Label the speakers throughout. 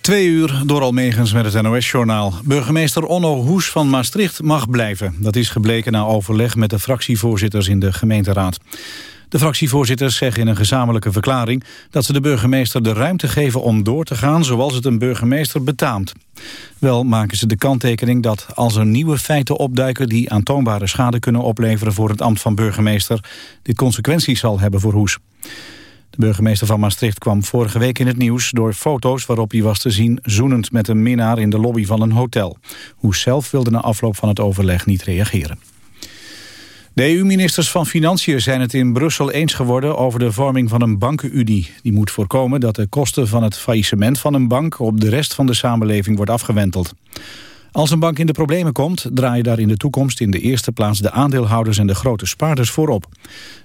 Speaker 1: Twee uur door Almegens met het NOS-journaal. Burgemeester Onno Hoes van Maastricht mag blijven. Dat is gebleken na overleg met de fractievoorzitters in de gemeenteraad. De fractievoorzitters zeggen in een gezamenlijke verklaring... dat ze de burgemeester de ruimte geven om door te gaan... zoals het een burgemeester betaamt. Wel maken ze de kanttekening dat als er nieuwe feiten opduiken... die aantoonbare schade kunnen opleveren voor het ambt van burgemeester... dit consequenties zal hebben voor Hoes. De burgemeester van Maastricht kwam vorige week in het nieuws... door foto's waarop hij was te zien zoenend met een minnaar in de lobby van een hotel. Hoes zelf wilde na afloop van het overleg niet reageren. De EU-ministers van Financiën zijn het in Brussel eens geworden over de vorming van een bankenunie. Die moet voorkomen dat de kosten van het faillissement van een bank op de rest van de samenleving wordt afgewenteld. Als een bank in de problemen komt, draaien daar in de toekomst in de eerste plaats de aandeelhouders en de grote spaarders voorop.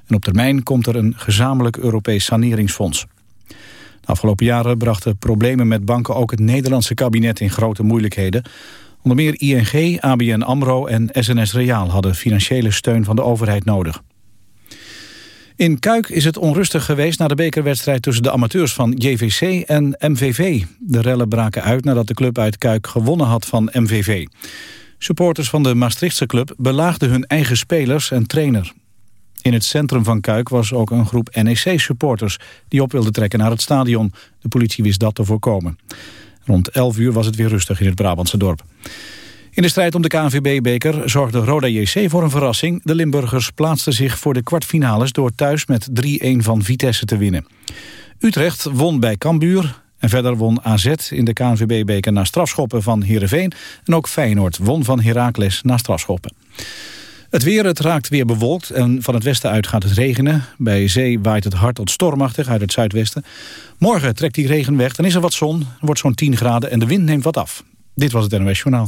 Speaker 1: En op termijn komt er een gezamenlijk Europees saneringsfonds. De afgelopen jaren brachten problemen met banken ook het Nederlandse kabinet in grote moeilijkheden. Onder meer ING, ABN AMRO en SNS Reaal hadden financiële steun van de overheid nodig. In Kuik is het onrustig geweest na de bekerwedstrijd tussen de amateurs van JVC en MVV. De rellen braken uit nadat de club uit Kuik gewonnen had van MVV. Supporters van de Maastrichtse club belaagden hun eigen spelers en trainer. In het centrum van Kuik was ook een groep NEC-supporters... die op wilden trekken naar het stadion. De politie wist dat te voorkomen. Rond 11 uur was het weer rustig in het Brabantse dorp. In de strijd om de KNVB-beker zorgde Roda JC voor een verrassing. De Limburgers plaatsten zich voor de kwartfinales... door thuis met 3-1 van Vitesse te winnen. Utrecht won bij Cambuur en verder won AZ in de KNVB-beker na strafschoppen van Heerenveen. En ook Feyenoord won van Heracles na strafschoppen. Het weer, het raakt weer bewolkt en van het westen uit gaat het regenen. Bij zee waait het hard tot stormachtig uit het zuidwesten. Morgen trekt die regen weg, dan is er wat zon, wordt zo'n 10 graden en de wind neemt wat af. Dit was het NOS Journaal.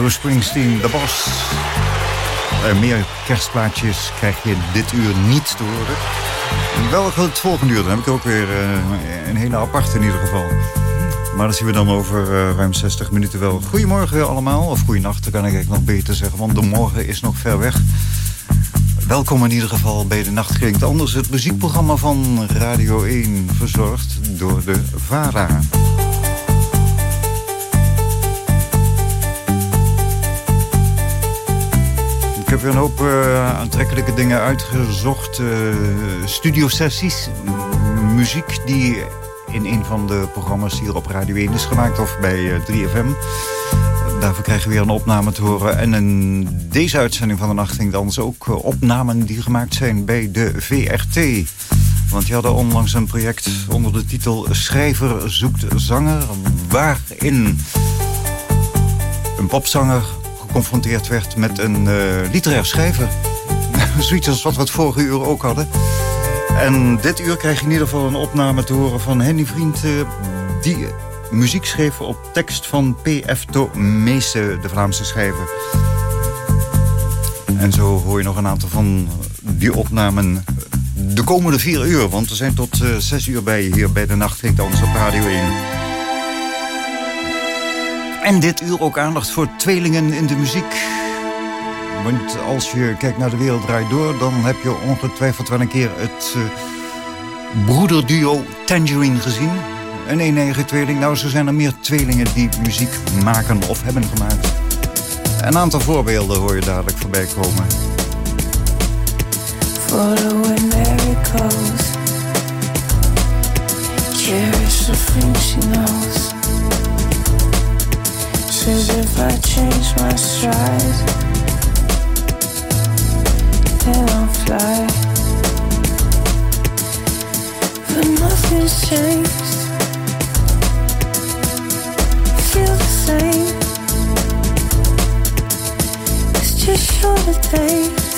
Speaker 2: Bruce Springsteen, de bos. Uh, meer kerstplaatjes krijg je dit uur niet te horen. Wel het volgende uur, dan heb ik ook weer uh, een hele aparte in ieder geval. Maar dat zien we dan over uh, ruim 60 minuten wel. Goedemorgen allemaal, of goeienacht, kan ik eigenlijk nog beter zeggen. Want de morgen is nog ver weg. Welkom in ieder geval bij de Nacht Klinkt Anders. Het muziekprogramma van Radio 1, verzorgd door de VARA. Ik heb weer een hoop uh, aantrekkelijke dingen uitgezocht. Uh, studiosessies, muziek die in een van de programma's hier op Radio 1 is gemaakt... of bij 3FM. Daarvoor krijgen we weer een opname te horen. En in deze uitzending van de Nacht ging dan ook eh, opnamen die gemaakt zijn bij de VRT. Want die hadden onlangs een project onder de titel Schrijver zoekt zanger... waarin een popzanger geconfronteerd werd met een uh, literair schrijver. Zoiets als wat we het vorige uur ook hadden. En dit uur krijg je in ieder geval een opname te horen van Henny Vriend... Uh, die muziek schreef op tekst van P.F. Meese, de Vlaamse schrijver. En zo hoor je nog een aantal van die opnamen de komende vier uur. Want we zijn tot zes uur bij hier bij de Nacht Klinkt Anders op Radio 1. En dit uur ook aandacht voor tweelingen in de muziek. Want als je kijkt naar de wereld draait door... dan heb je ongetwijfeld wel een keer het uh, broederduo Tangerine gezien een eenige tweeling. Nou, zo zijn er meer tweelingen die muziek maken of hebben gemaakt. Een aantal voorbeelden hoor je dadelijk voorbij komen. Follow where Mary goes Cherish the things she knows as if I change my stride. then I'll fly. But nothing's changed. I feel the same. It's just short of days.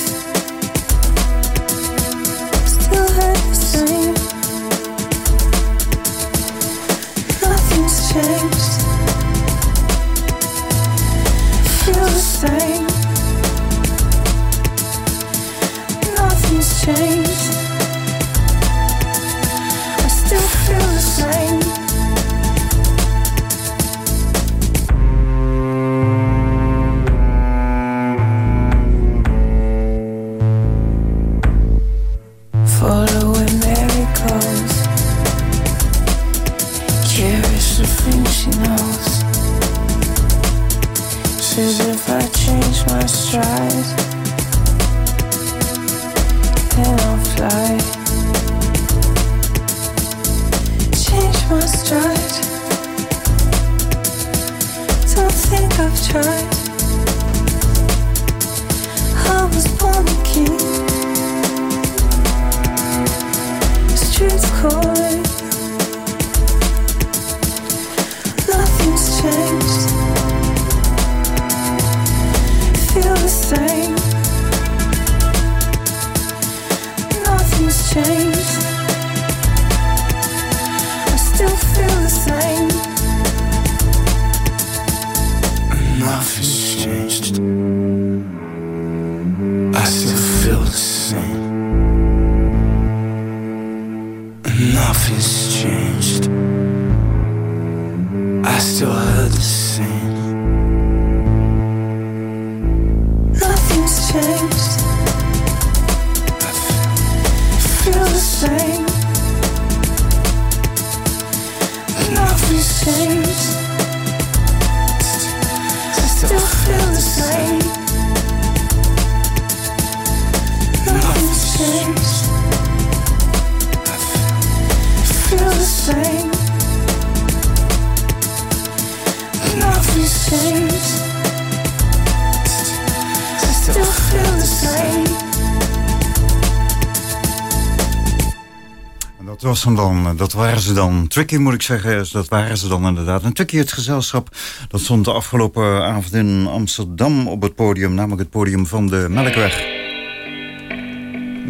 Speaker 2: Dat was hem dan, dat waren ze dan. Tricky moet ik zeggen, dat waren ze dan inderdaad. En Tricky, het gezelschap, dat stond de afgelopen avond in Amsterdam op het podium. Namelijk het podium van de Melkweg.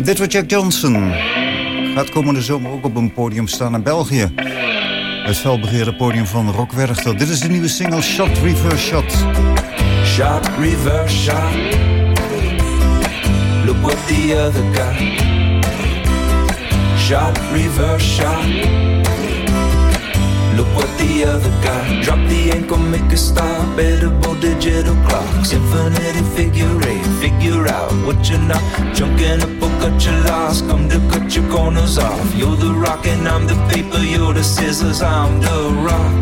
Speaker 2: Dit was Jack Johnson. Gaat komende zomer ook op een podium staan in België. Het felbegeerde podium van Rock Werchter. Dit is de nieuwe single Shot Reverse Shot.
Speaker 3: Shot, reverse shot. Look what the other got. Shot, reverse shot. Look what the other got. Drop the ankle, make a stop. Edible digital clocks. Infinity figure eight. Figure out what you're not. Junk in a book, cut your loss. Come to cut your corners off. You're the rock and I'm the paper. You're the scissors, I'm the rock.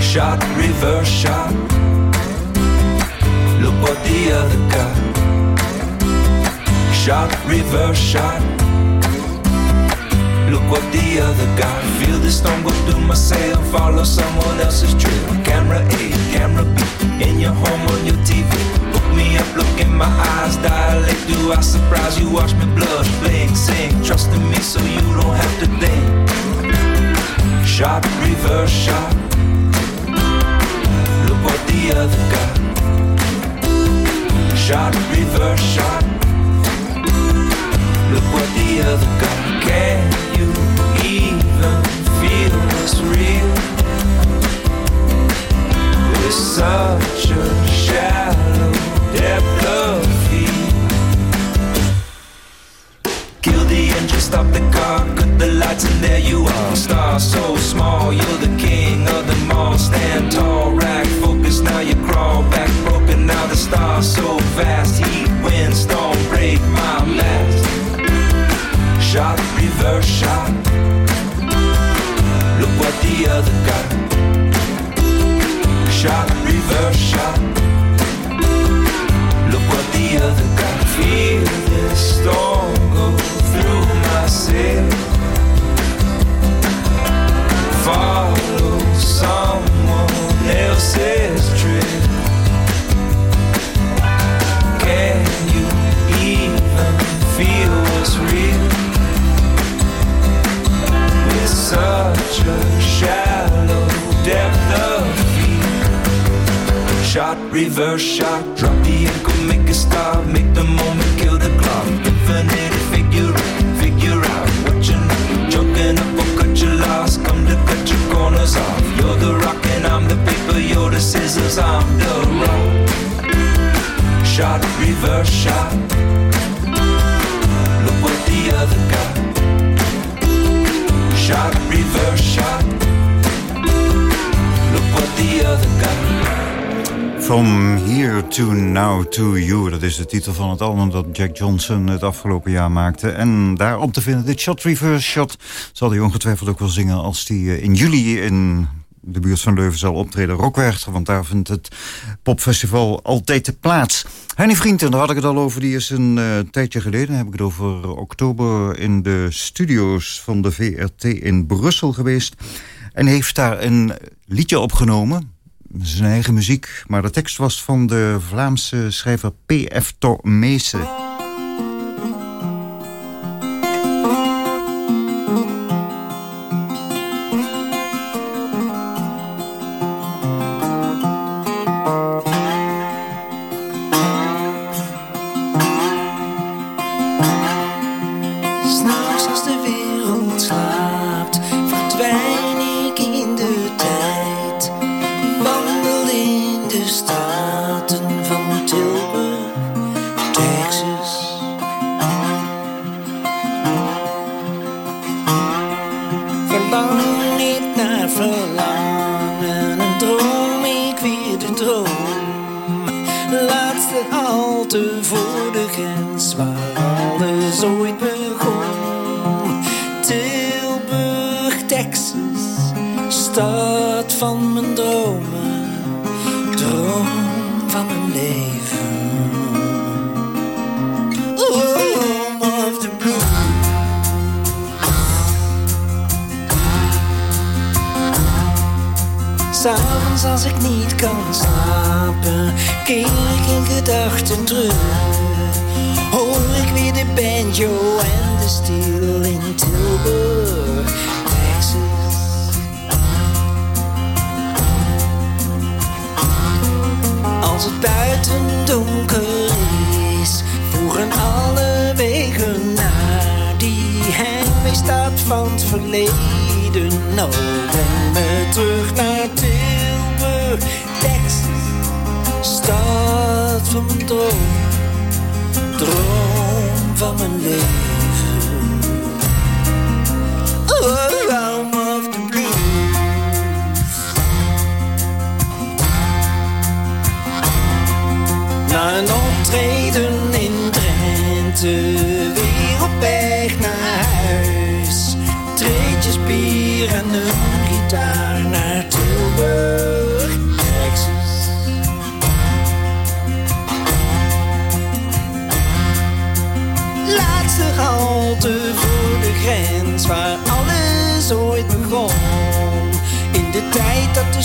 Speaker 3: Shot, reverse shot. Look what the other got. Shot, reverse shot. Look what the other got. Feel the storm go through my sail. Follow someone else's trail. Camera A, camera B. In your home, on your TV. Hook me up, look in my eyes. Dilate, do I surprise you? Watch me blush, blink, sing. Trust in me so you don't have to think. Shot, reverse shot. Look what the other got. Shot, reverse shot. Look what the other got. Can you even feel what's real? With such a shallow depth of field. Kill the engine, stop the car, cut the lights, and there you are. Star so small, you're the king of the mall. Stand tall, rack focus, now you crawl back broken. Now the stars so vast, heat, wind, storm, break my last. Shot, reverse shot. Look what the other got. Shot, reverse shot. Look what the other got. Feel this storm go through my sail. Reverse shot, drop the ankle, make a stop, make the moment, kill the clock. Infinity figure, figure out what you know. Joking up or cut your loss, come to cut your corners off. You're the rock and I'm the paper, you're the scissors, I'm the rock. Shot, reverse shot. Look what the other got. Shot, reverse shot. Look what the other got.
Speaker 4: From Here to Now to You. Dat is de titel van het album dat Jack Johnson het afgelopen jaar maakte. En daarop te vinden dit shot, reverse shot... zal hij ongetwijfeld ook wel zingen als hij in juli in de buurt van Leuven zal optreden. Rockwerchter, want daar vindt het popfestival altijd plaats. Henny Vrienden, daar had ik het al over. Die is een uh, tijdje geleden, heb ik het over oktober... in de studio's van de VRT in Brussel geweest. En heeft daar een liedje opgenomen zijn eigen muziek. Maar de tekst was van de Vlaamse schrijver P.F. Tormeese.
Speaker 5: Droom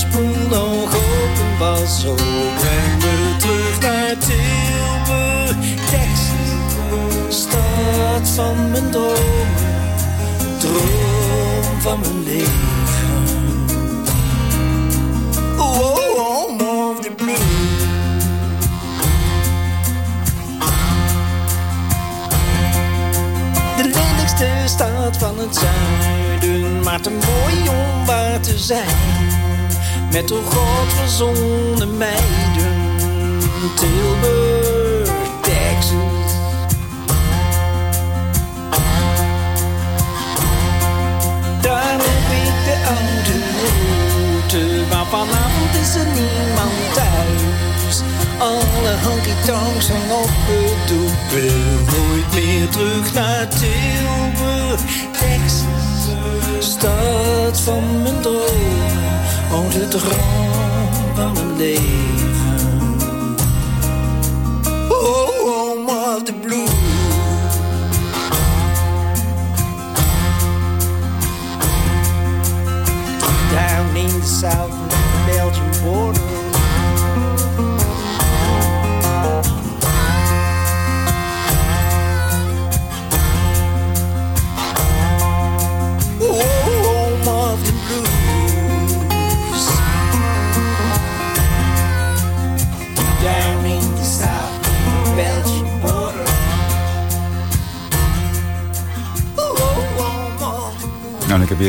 Speaker 4: tijd dat de spoel nog open was, zo breng me terug naar Tilburg, Texas. Stad van mijn dromen, droom van mijn leven. Oh, oh, oh, the blues. De lelijkste stad van het zuiden, maar te mooi om waar te zijn. Met de godverzonnen meiden, Tilburg, Texas. Daar loop ik de oude route, maar vanavond is er niemand thuis. Alle honky-tonks zijn opgedoekt, wil nooit meer terug naar Tilburg, Texas. Stad van mijn dromen, oh de droom van mijn leven. Oh, home of the blues. down in the south of the border.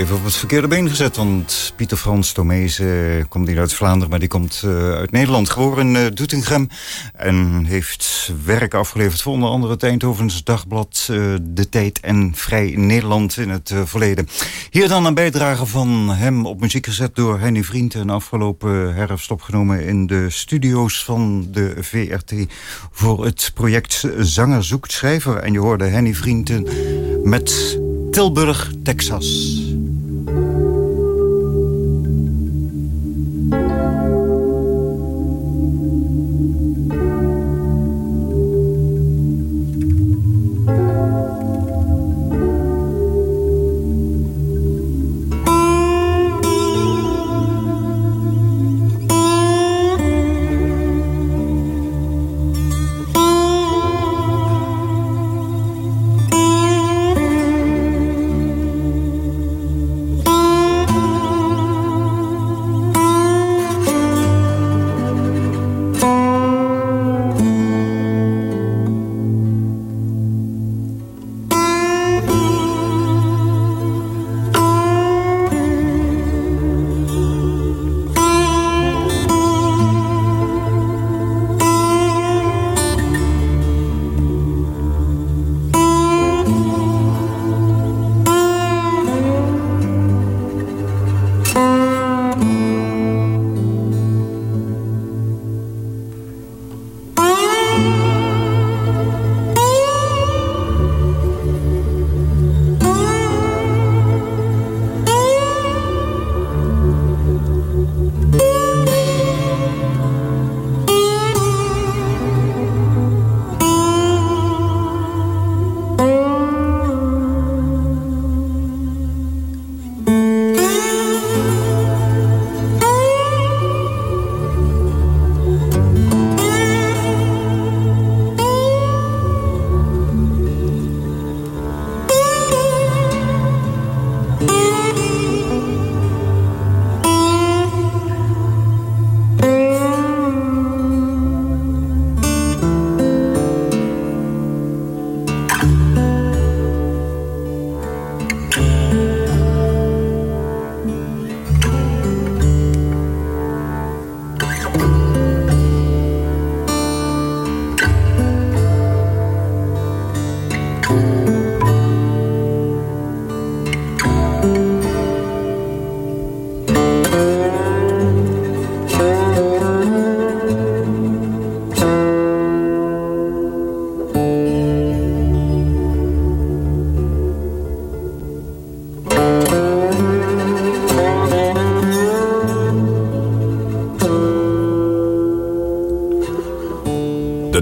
Speaker 2: Even op het verkeerde been gezet, want Pieter Frans Tomees eh, komt niet uit Vlaanderen, maar die komt eh, uit Nederland. Geboren in uh, Doetinchem en heeft werk afgeleverd voor onder andere het Eindhovens Dagblad, eh, De Tijd en Vrij Nederland in het eh, verleden. Hier dan een bijdrage van hem op muziek gezet door Henny Vriend en afgelopen herfst opgenomen in de studio's van de VRT voor het project Zanger zoekt schrijver. En je hoorde Henny Vrienden met Tilburg, Texas.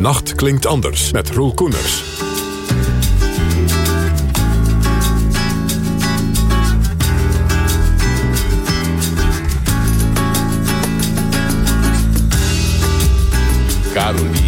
Speaker 6: Nacht klinkt anders met Roel Koeners.
Speaker 7: Carolina,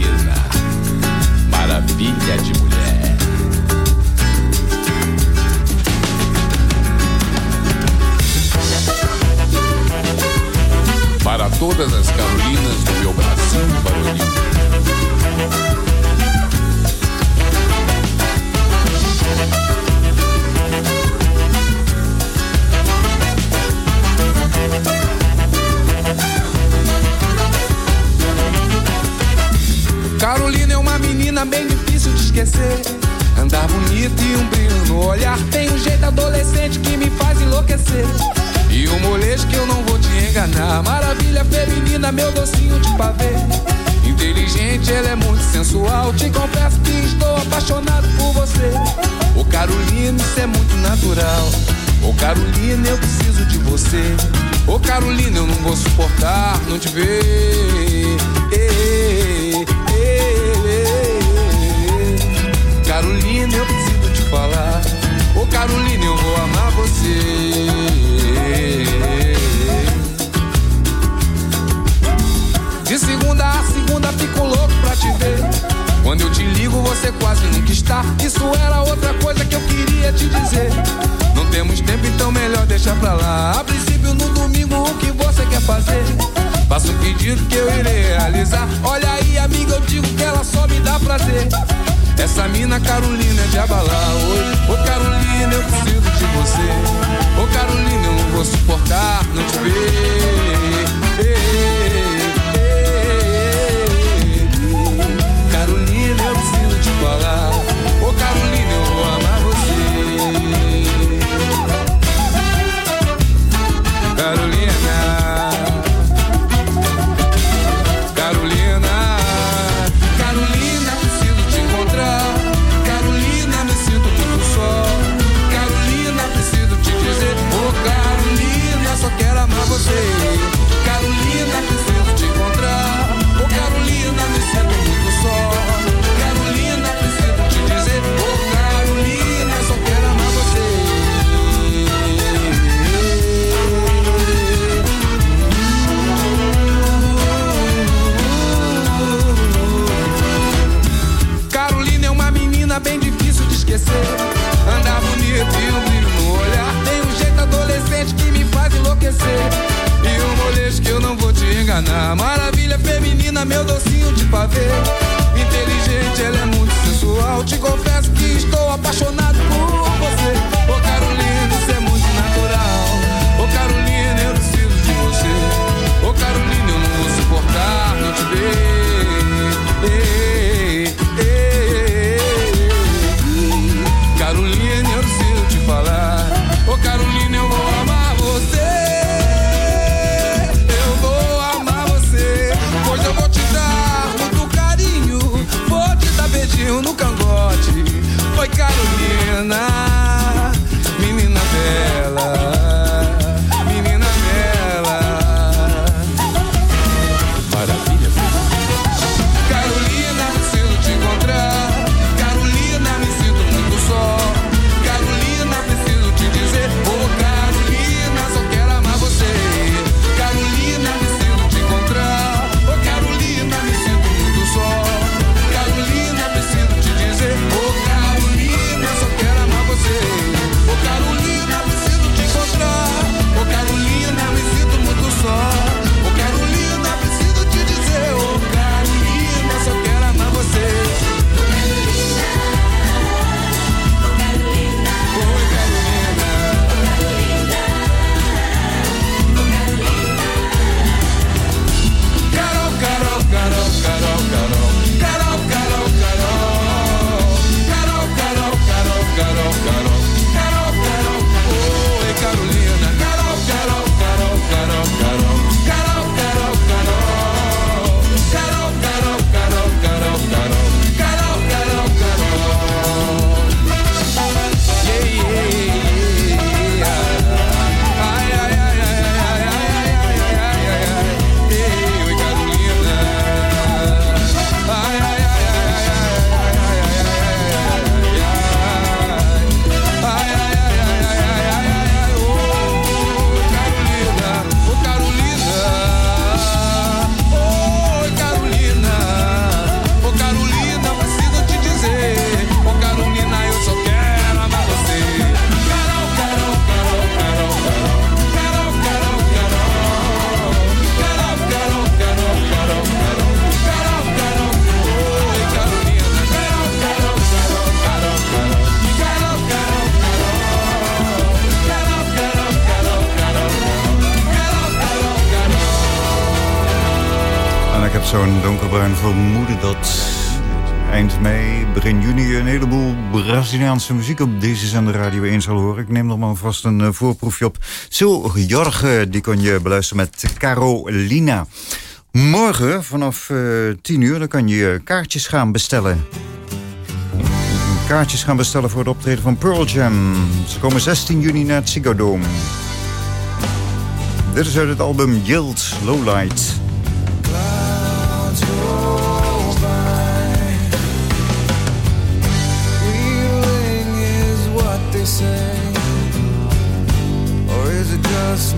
Speaker 8: begin juni... een heleboel Braziliaanse muziek op deze zender Radio 1 zal horen. Ik neem nog maar vast een uh, voorproefje op. Zo, Jorge, die kon je beluisteren met Carolina. Morgen vanaf uh, eh, 10 uur dan kan je kaartjes gaan bestellen. Kaartjes gaan bestellen voor het optreden van Pearl Jam. Ze komen 16 juni naar het Ziggo Dome. Dit is uit het album Yield Lowlight. Is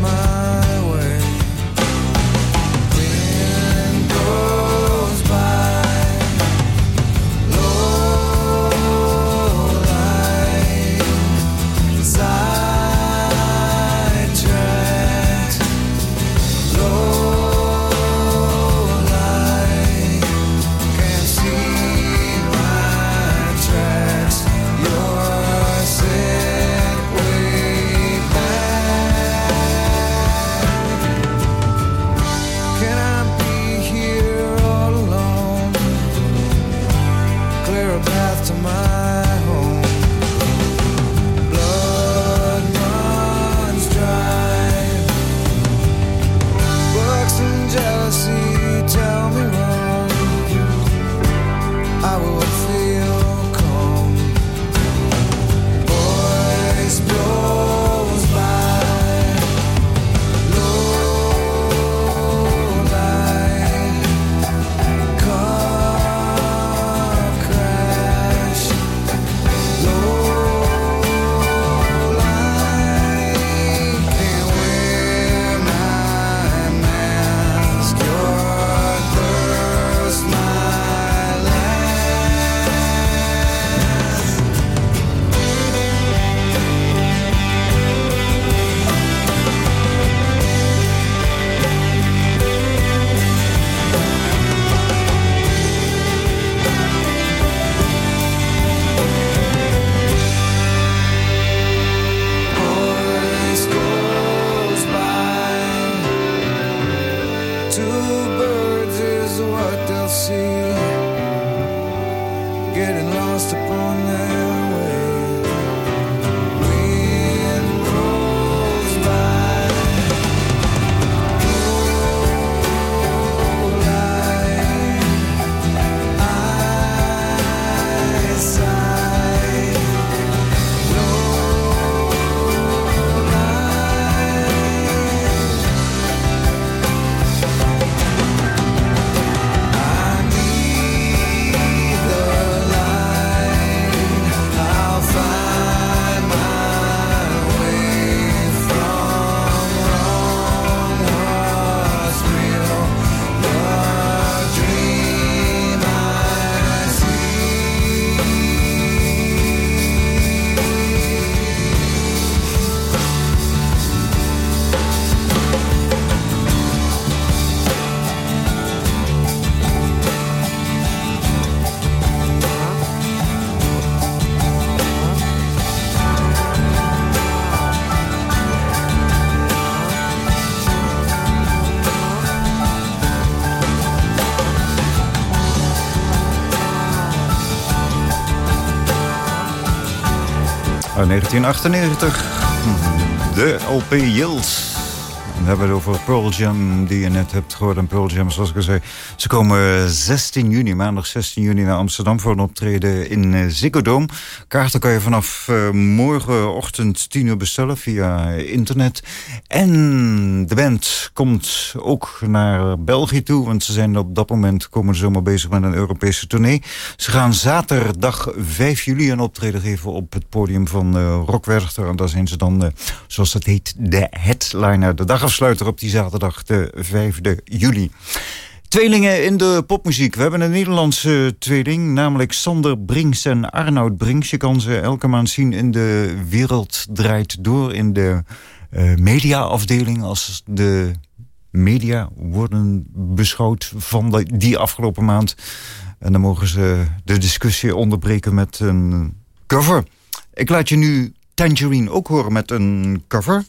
Speaker 8: 1998. De LP Yields. We hebben het over Pearl Jam, die je net hebt gehoord. En Pearl Jam, zoals ik al zei, ze komen 16 juni, maandag 16 juni naar Amsterdam... voor een optreden in uh, Ziggo Dome. Kaarten kan je vanaf uh, morgenochtend 10 uur bestellen via internet. En de band komt ook naar België toe... want ze zijn op dat moment komende zomer bezig met een Europese tournee. Ze gaan zaterdag 5 juli een optreden geven op het podium van uh, Rock Werchter. En daar zijn ze dan, zoals dat heet, de headliner. De dagafsluiter op die zaterdag, de 5 juli. Tweelingen in de popmuziek. We hebben een Nederlandse tweeling, namelijk Sander Brinks en Arnoud Brinks. Je kan ze elke maand zien in de Wereld Draait Door in de uh, mediaafdeling. Als de media worden beschouwd van die afgelopen maand. En dan mogen ze de discussie onderbreken met een cover. Ik laat je nu Tangerine ook horen met een cover.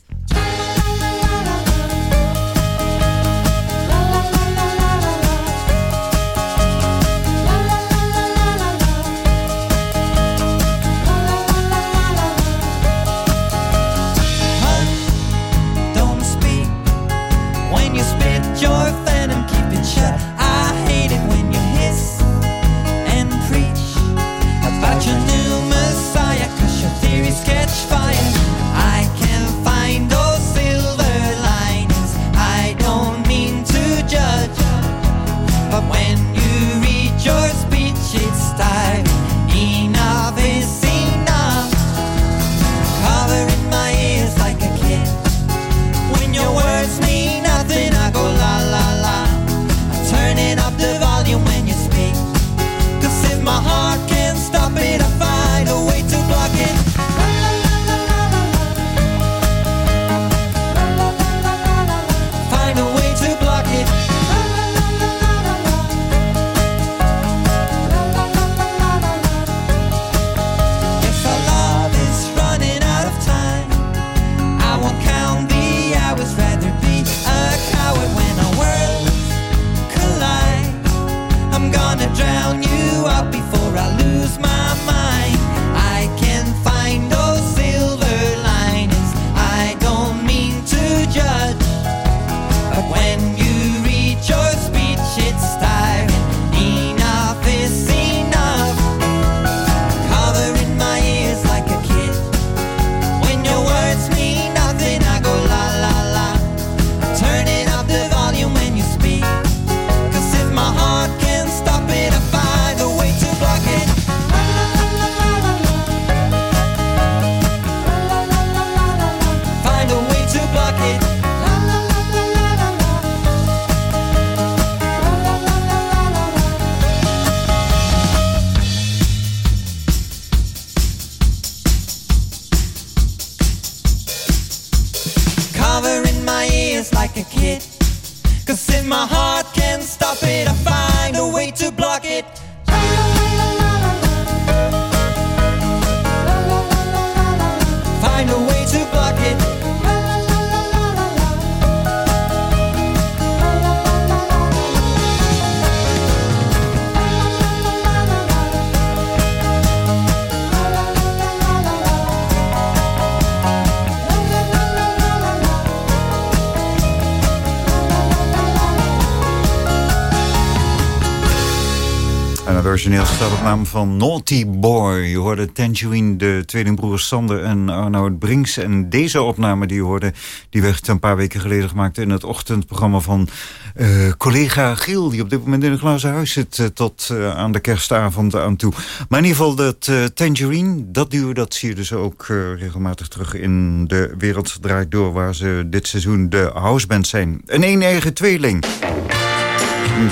Speaker 2: Origineel staat van Naughty Boy. Je hoorde Tangerine, de tweelingbroers Sander en Arnoud Brinks. En deze opname die hoorde, die werd een paar weken geleden gemaakt... in het ochtendprogramma van uh, collega Giel... die op dit moment in een glazen huis zit uh, tot uh, aan de kerstavond aan toe. Maar in ieder geval dat Tangerine, dat duo... dat zie je dus ook regelmatig terug in de Wereld Draait Door... waar ze dit seizoen de houseband zijn. Een een-eigen tweeling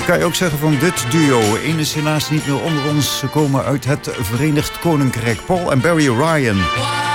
Speaker 2: kan je ook zeggen van dit duo. Eén is helaas niet meer onder ons. Ze komen uit het Verenigd Koninkrijk. Paul en Barry Ryan.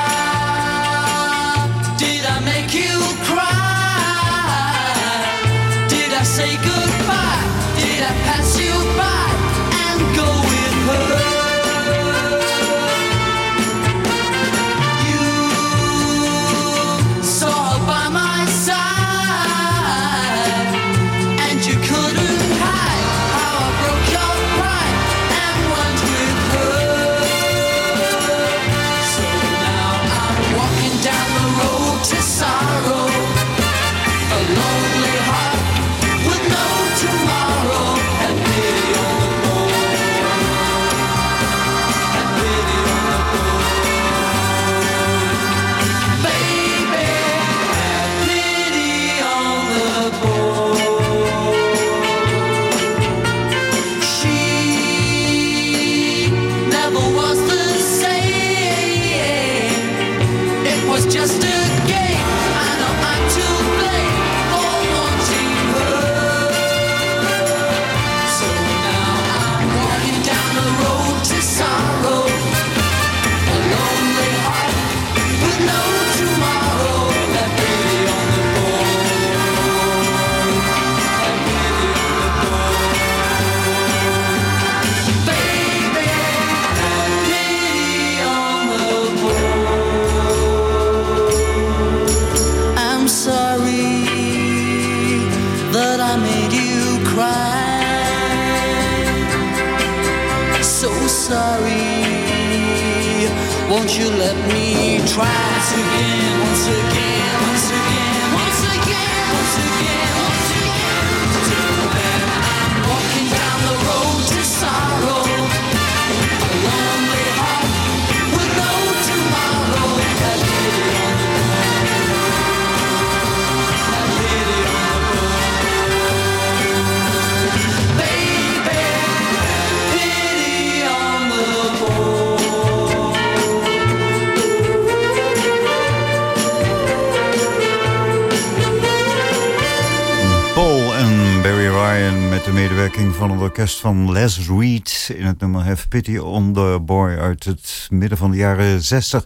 Speaker 2: Van het orkest van Les Reed... in het nummer Have Pity on the Boy uit het midden van de jaren 60.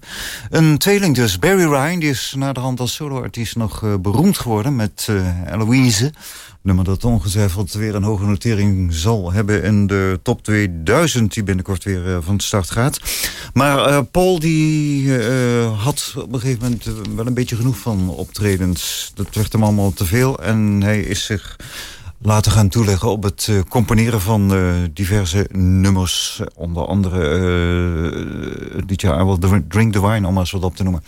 Speaker 2: Een tweeling dus, Barry Ryan, die is naderhand als soloartiest nog uh, beroemd geworden... met uh, Eloise, nummer dat ongetwijfeld weer een hoge notering zal hebben... in de top 2000, die binnenkort weer uh, van start gaat. Maar Paul die had op een gegeven moment wel een beetje genoeg van optredens. Dat werd hem allemaal te veel en hij is zich laten gaan toeleggen op het uh, componeren van uh, diverse nummers. Onder andere uh, dit jaar I Drink the Wine, om maar eens wat op te noemen.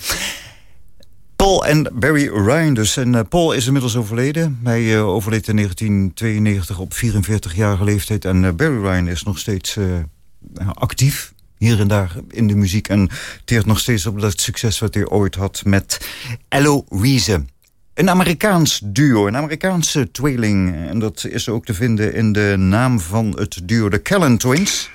Speaker 2: Paul en Barry Ryan dus. En Paul is inmiddels overleden. Hij overleed in 1992 op 44-jarige leeftijd. En Barry Ryan is nog steeds actief hier en daar in de muziek. En teert nog steeds op dat succes wat hij ooit had met Eloise. Een Amerikaans duo, een Amerikaanse tweeling. En dat is ook te vinden in de naam van het duo, de Callan Twins.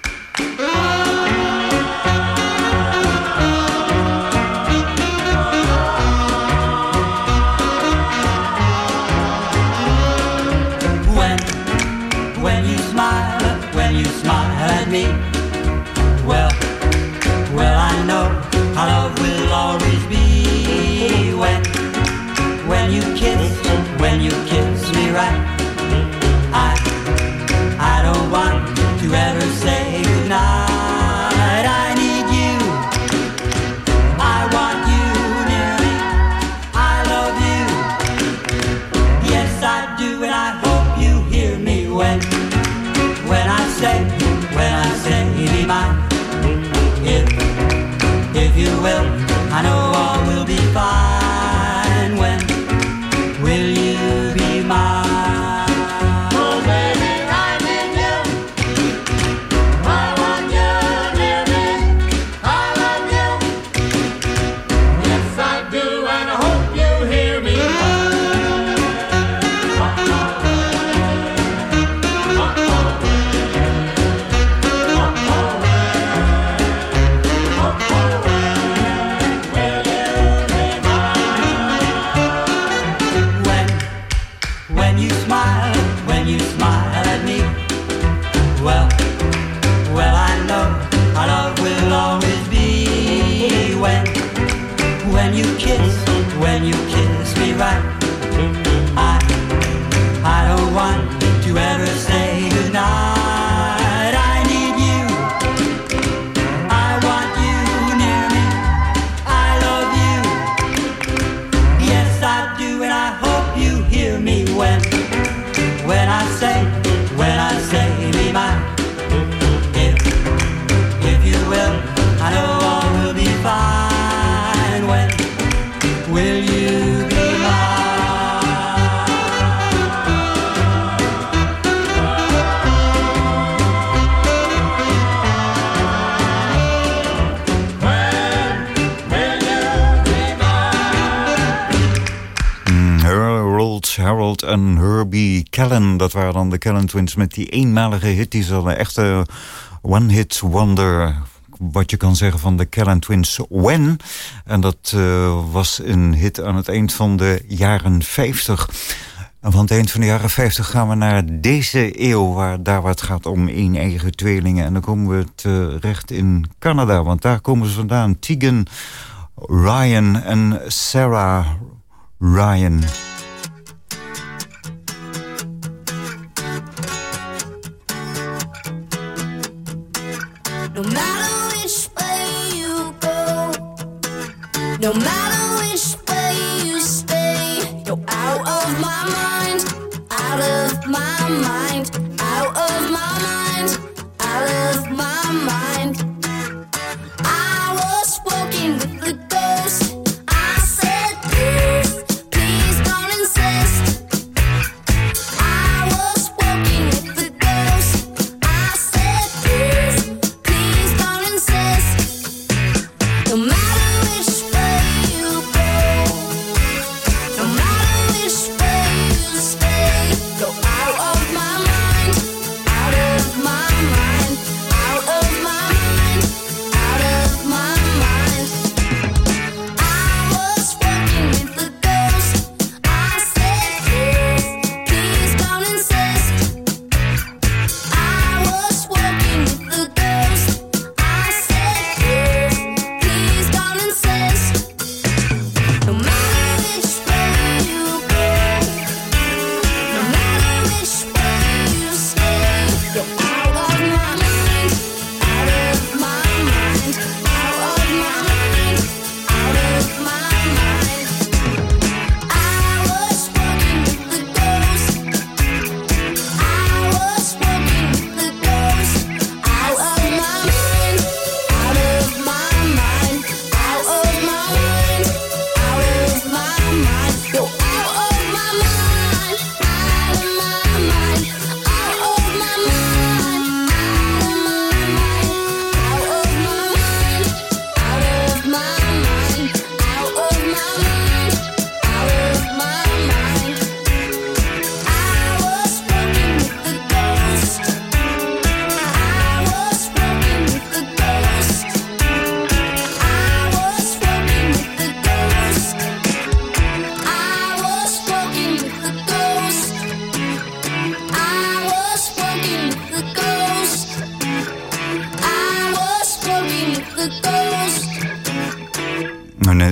Speaker 9: when you smile, when you smile at me. Well.
Speaker 2: en Herbie Callen. Dat waren dan de Callen Twins met die eenmalige hit. Die ze een echte eh, one-hit wonder wat je kan zeggen van de Callan Twins When. En dat eh, was een hit aan het eind van de jaren 50. En van het eind van de jaren 50 gaan we naar deze eeuw... waar daar wat gaat om één eigen tweelingen. En dan komen we terecht in Canada, want daar komen ze vandaan. Tegan Ryan en Sarah Ryan.
Speaker 10: No matter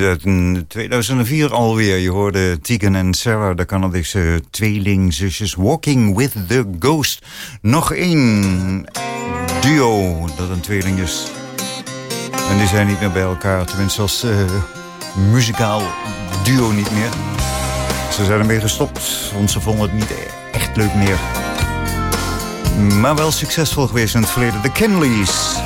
Speaker 2: Eh, 2004 mm, alweer. Je hoorde Tegan en Sarah, de Canadese tweelingzusjes... Walking with the Ghost. Nog één duo dat een tweeling is. En die zijn niet meer bij elkaar. Tenminste, als eh, muzikaal duo niet meer. Ze zijn ermee gestopt, want ze vonden het niet echt leuk meer. Maar wel succesvol geweest in het verleden. De Kenleys.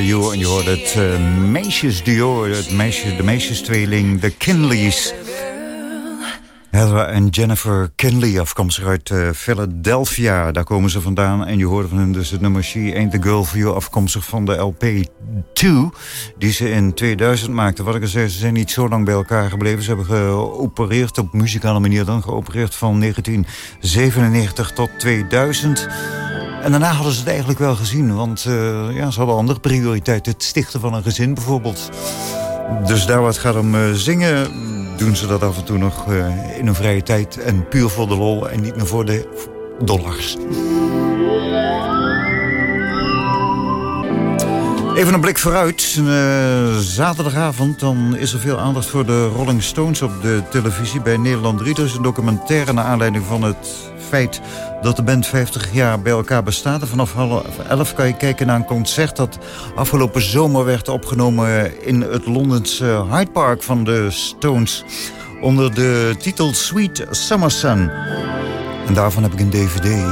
Speaker 11: You.
Speaker 2: En je hoort het uh, meisjesduo, het meisje, de meisjestweeling, de Kinleys. Heather en Jennifer Kinley, afkomstig uit uh, Philadelphia. Daar komen ze vandaan. En je hoorde van hen dus het nummer She Ain't The Girl For You... afkomstig van de LP 2, die ze in 2000 maakten. Wat ik al zei, ze zijn niet zo lang bij elkaar gebleven. Ze hebben geopereerd, op muzikale manier dan... geopereerd van 1997 tot 2000... En daarna hadden ze het eigenlijk wel gezien. Want uh, ja, ze hadden andere prioriteiten. Het stichten van een gezin bijvoorbeeld. Dus daar wat gaat om uh, zingen... doen ze dat af en toe nog uh, in hun vrije tijd. En puur voor de lol en niet meer voor de dollars. Even een blik vooruit. Zaterdagavond dan is er veel aandacht voor de Rolling Stones op de televisie bij Nederland 3. Er is een documentaire naar aanleiding van het feit dat de band 50 jaar bij elkaar bestaat. En vanaf half 11 kan je kijken naar een concert dat afgelopen zomer werd opgenomen in het Londense Hyde Park van de Stones. Onder de titel Sweet Summer Sun. En daarvan heb ik een dvd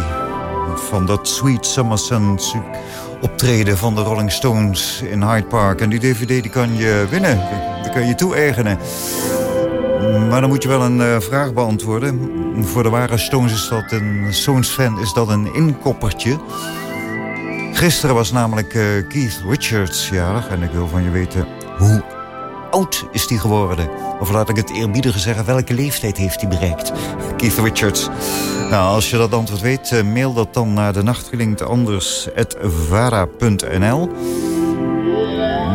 Speaker 2: van dat Sweet Summer Sun optreden van de Rolling Stones in Hyde Park. En die dvd die kan je winnen, die kan je toe-eigenen. Maar dan moet je wel een uh, vraag beantwoorden. Voor de ware Stones is dat een Stones-fan is dat een inkoppertje. Gisteren was namelijk uh, Keith Richards jarig. En ik wil van je weten, hoe oud is hij geworden? Of laat ik het eerbiediger zeggen, welke leeftijd heeft hij bereikt? Keith Richards. Nou, als je dat antwoord weet, uh, mail dat dan naar de nachtgelinkteanders.vara.nl.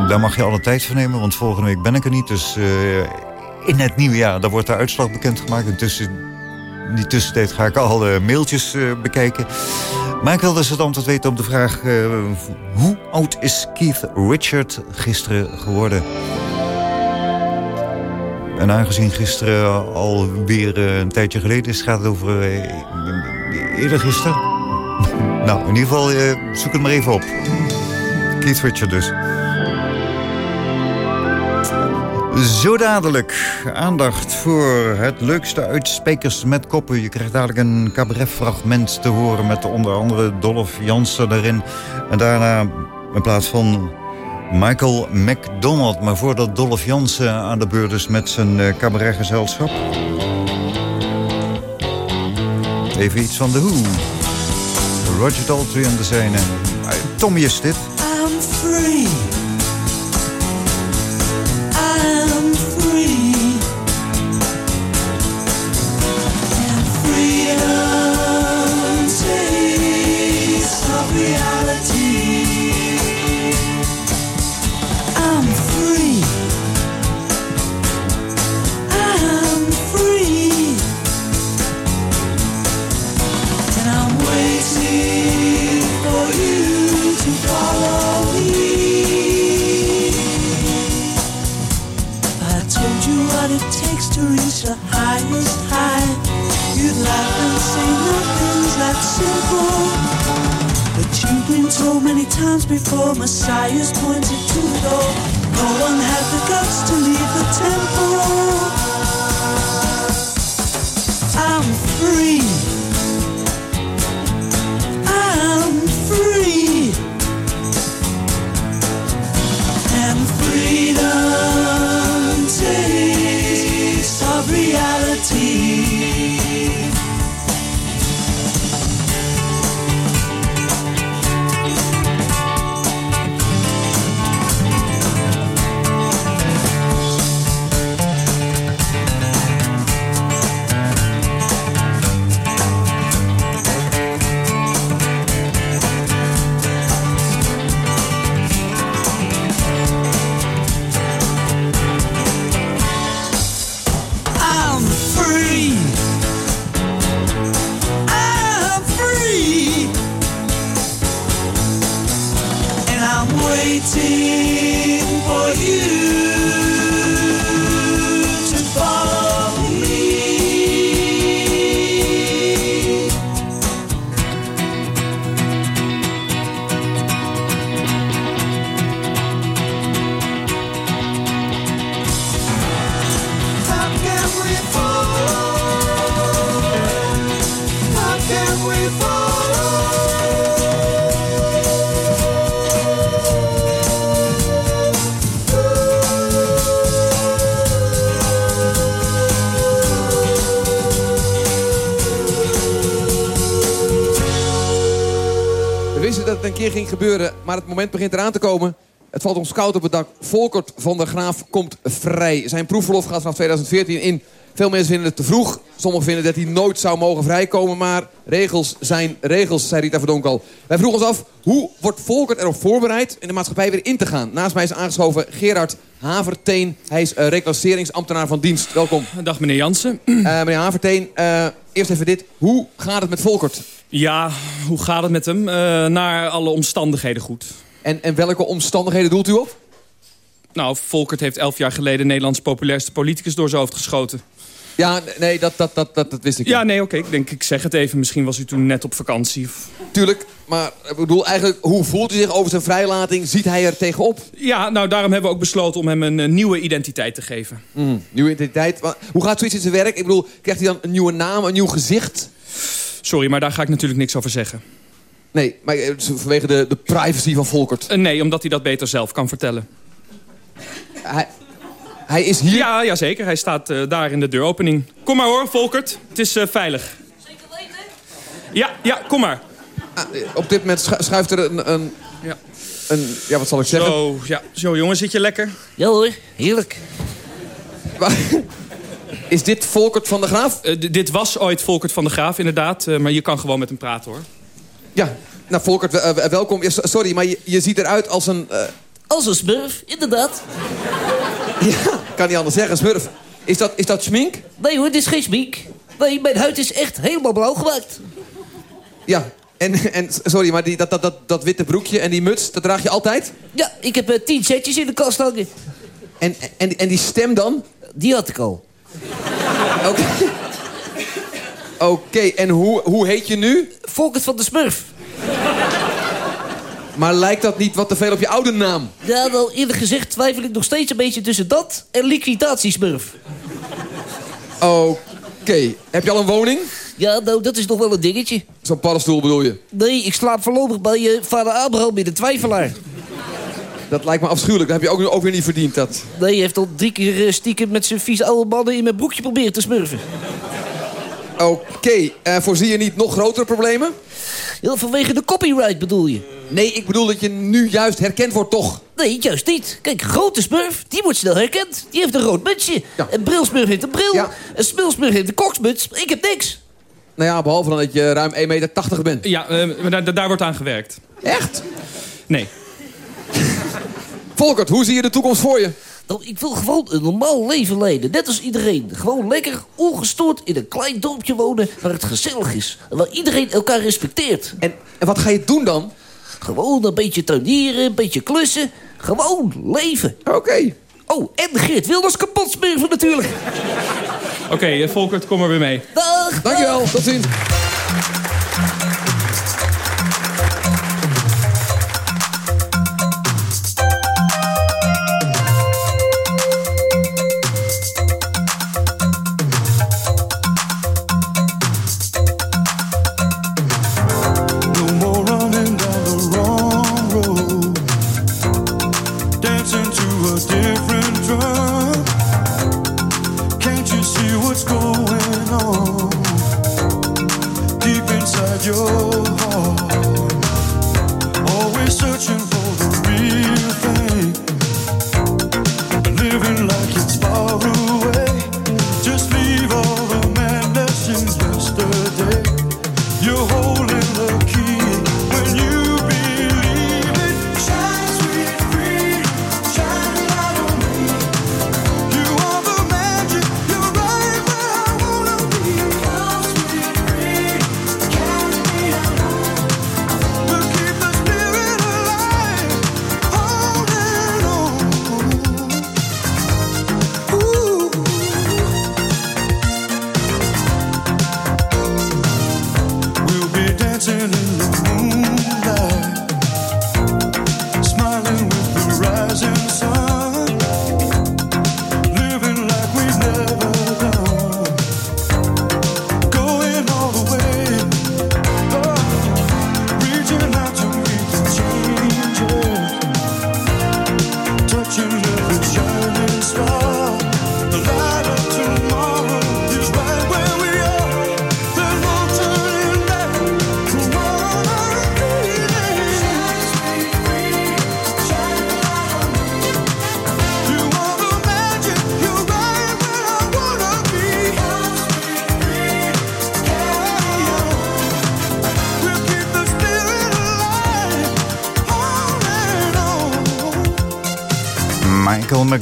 Speaker 2: Daar mag je alle tijd voor nemen, want volgende week ben ik er niet. Dus in het nieuwe jaar. Dan wordt de uitslag bekendgemaakt. En tussen die tussentijd ga ik al uh, mailtjes uh, bekijken. Maar ik wil dus het antwoord weten op de vraag... Uh, hoe oud is Keith Richard gisteren geworden? En aangezien gisteren alweer een tijdje geleden is... gaat het over eerder gisteren. nou, in ieder geval zoek het maar even op. Keith Richard dus. Zo dadelijk aandacht voor het leukste uit Spekers met Koppen. Je krijgt dadelijk een cabaretfragment te horen met onder andere Dolph Jansen erin. En daarna in plaats van Michael McDonald. Maar voordat Dolph Jansen aan de beurt is met zijn eh, cabaretgezelschap... Even iets van de Who. Roger Daltrey en de zijne. Tommy is dit.
Speaker 12: Moment begint eraan te komen. Het valt ons koud op het dak. Volkert van der Graaf komt vrij. Zijn proefverlof gaat vanaf 2014 in. Veel mensen vinden het te vroeg. Sommigen vinden dat hij nooit zou mogen vrijkomen. Maar regels zijn regels, zei Rita Verdonk al. Wij vroegen ons af, hoe wordt Volkert erop voorbereid... in de maatschappij weer in te gaan? Naast mij is aangeschoven Gerard Haverteen. Hij is uh, reclasseringsambtenaar van dienst. Welkom.
Speaker 13: Dag meneer Jansen.
Speaker 12: Uh, meneer Haverteen, uh, eerst even dit. Hoe gaat het met Volkert?
Speaker 13: Ja, hoe gaat het met hem? Uh, naar alle omstandigheden goed.
Speaker 12: En, en welke omstandigheden doelt u op?
Speaker 13: Nou, Volkert heeft elf jaar geleden Nederlands populairste politicus door zijn hoofd geschoten.
Speaker 12: Ja, nee, dat, dat, dat, dat, dat wist ik
Speaker 13: Ja, nee, oké. Okay. Ik denk, ik zeg het even. Misschien was u toen net op vakantie.
Speaker 12: Tuurlijk, maar ik bedoel eigenlijk, hoe voelt u zich over zijn vrijlating? Ziet hij er tegenop?
Speaker 13: Ja, nou, daarom hebben we ook besloten om hem een, een nieuwe identiteit te geven.
Speaker 12: Mm, nieuwe identiteit? Maar hoe gaat zoiets in zijn werk? Ik bedoel, krijgt hij dan een nieuwe naam, een nieuw gezicht?
Speaker 13: Sorry, maar daar ga ik natuurlijk niks over zeggen.
Speaker 12: Nee, maar vanwege de, de privacy van Volkert?
Speaker 13: Uh, nee, omdat hij dat beter zelf kan vertellen.
Speaker 12: Hij, hij is hier?
Speaker 13: Ja, ja zeker. Hij staat uh, daar in de deuropening. Kom maar hoor, Volkert. Het is uh, veilig.
Speaker 14: Zeker weten?
Speaker 13: Ja, ja, kom maar.
Speaker 12: Ah, op dit moment schuift er een, een,
Speaker 13: ja.
Speaker 12: een... Ja, wat zal ik zeggen?
Speaker 13: Zo, ja. Zo jongen, zit je lekker?
Speaker 14: Ja hoor, heerlijk.
Speaker 12: Is dit Volkert van der Graaf?
Speaker 13: Uh, dit was ooit Volkert van der Graaf, inderdaad. maar je kan gewoon met hem praten, hoor.
Speaker 12: Ja, nou Volkert, welkom. Sorry, maar je, je ziet eruit als een...
Speaker 14: Als een smurf, inderdaad.
Speaker 12: Ja, kan niet anders zeggen, smurf. Is dat, is dat schmink?
Speaker 14: Nee hoor, dit is geen schmink. Nee, mijn huid is echt helemaal blauw gemaakt.
Speaker 12: Ja, en, en sorry, maar die, dat, dat, dat, dat witte broekje en die muts, dat draag je altijd?
Speaker 14: Ja, ik heb uh, tien setjes in de kast hangen.
Speaker 12: En, en, en die stem dan?
Speaker 14: Die had ik al.
Speaker 12: Oké. Okay. Oké, okay, en hoe, hoe heet je nu?
Speaker 14: Volkert van de Smurf.
Speaker 12: Maar lijkt dat niet wat te veel op je oude naam?
Speaker 14: Ja, wel eerlijk gezegd twijfel ik nog steeds een beetje tussen dat en liquidatiesmurf.
Speaker 12: Oké. Okay. Heb je al een woning?
Speaker 14: Ja, nou, dat is nog wel een dingetje.
Speaker 12: Zo'n paddenstoel bedoel je?
Speaker 14: Nee, ik slaap voorlopig bij je vader Abraham in de twijfelaar.
Speaker 12: Dat lijkt me afschuwelijk. Dat heb je ook, ook weer niet verdiend, dat.
Speaker 14: Nee, hij heeft al drie keer stiekem met zijn vieze oude mannen in mijn broekje proberen te smurfen.
Speaker 12: Oké, okay. uh, voorzie je niet nog grotere problemen?
Speaker 14: Ja, vanwege de copyright bedoel je?
Speaker 12: Nee, ik bedoel dat je nu juist herkend wordt, toch?
Speaker 14: Nee, juist niet. Kijk, grote smurf, die wordt snel herkend. Die heeft een rood mutsje.
Speaker 12: Ja.
Speaker 14: Een brilsmurf heeft een bril.
Speaker 12: Ja.
Speaker 14: Een smilsmurf heeft een koksmuts. Ik heb niks.
Speaker 12: Nou ja, behalve dan dat je ruim 1,80 meter bent.
Speaker 13: Ja, uh, maar daar, daar wordt aan gewerkt.
Speaker 12: Echt?
Speaker 13: Nee.
Speaker 12: Volkert, hoe zie je de toekomst voor je?
Speaker 14: Nou, ik wil gewoon een normaal leven leiden. Net als iedereen. Gewoon lekker, ongestoord in een klein dorpje wonen... waar het gezellig is. En waar iedereen elkaar respecteert.
Speaker 12: En, en wat ga je doen dan?
Speaker 14: Gewoon een beetje tuinieren, een beetje klussen. Gewoon leven.
Speaker 12: Oké. Okay.
Speaker 14: Oh, en Geert Wilders kapot smurfen natuurlijk.
Speaker 13: Oké, okay, uh, Volkert, kom maar weer mee.
Speaker 14: Dag.
Speaker 12: Dankjewel, tot ziens.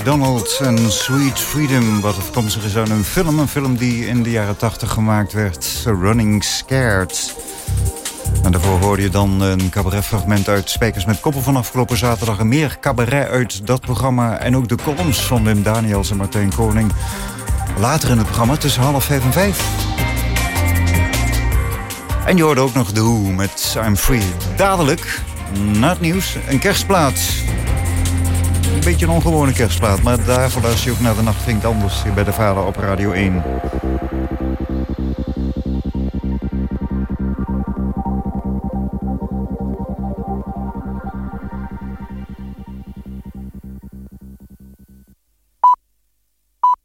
Speaker 2: McDonald en Sweet Freedom... wat afkomstig is aan een film. Een film die in de jaren 80 gemaakt werd. Running Scared. En daarvoor hoorde je dan een cabaretfragment uit Spijkers met Koppen van afgelopen zaterdag. En meer cabaret uit dat programma. En ook de columns van Wim Daniels en Martijn Koning. Later in het programma tussen half vijf en vijf. En je hoorde ook nog The Who met I'm Free. Dadelijk, na het nieuws, een kerstplaat. Beetje een ongewone kerstplaat, maar daarvoor luister je ook naar de nacht vindt anders hier bij de Vader op Radio 1.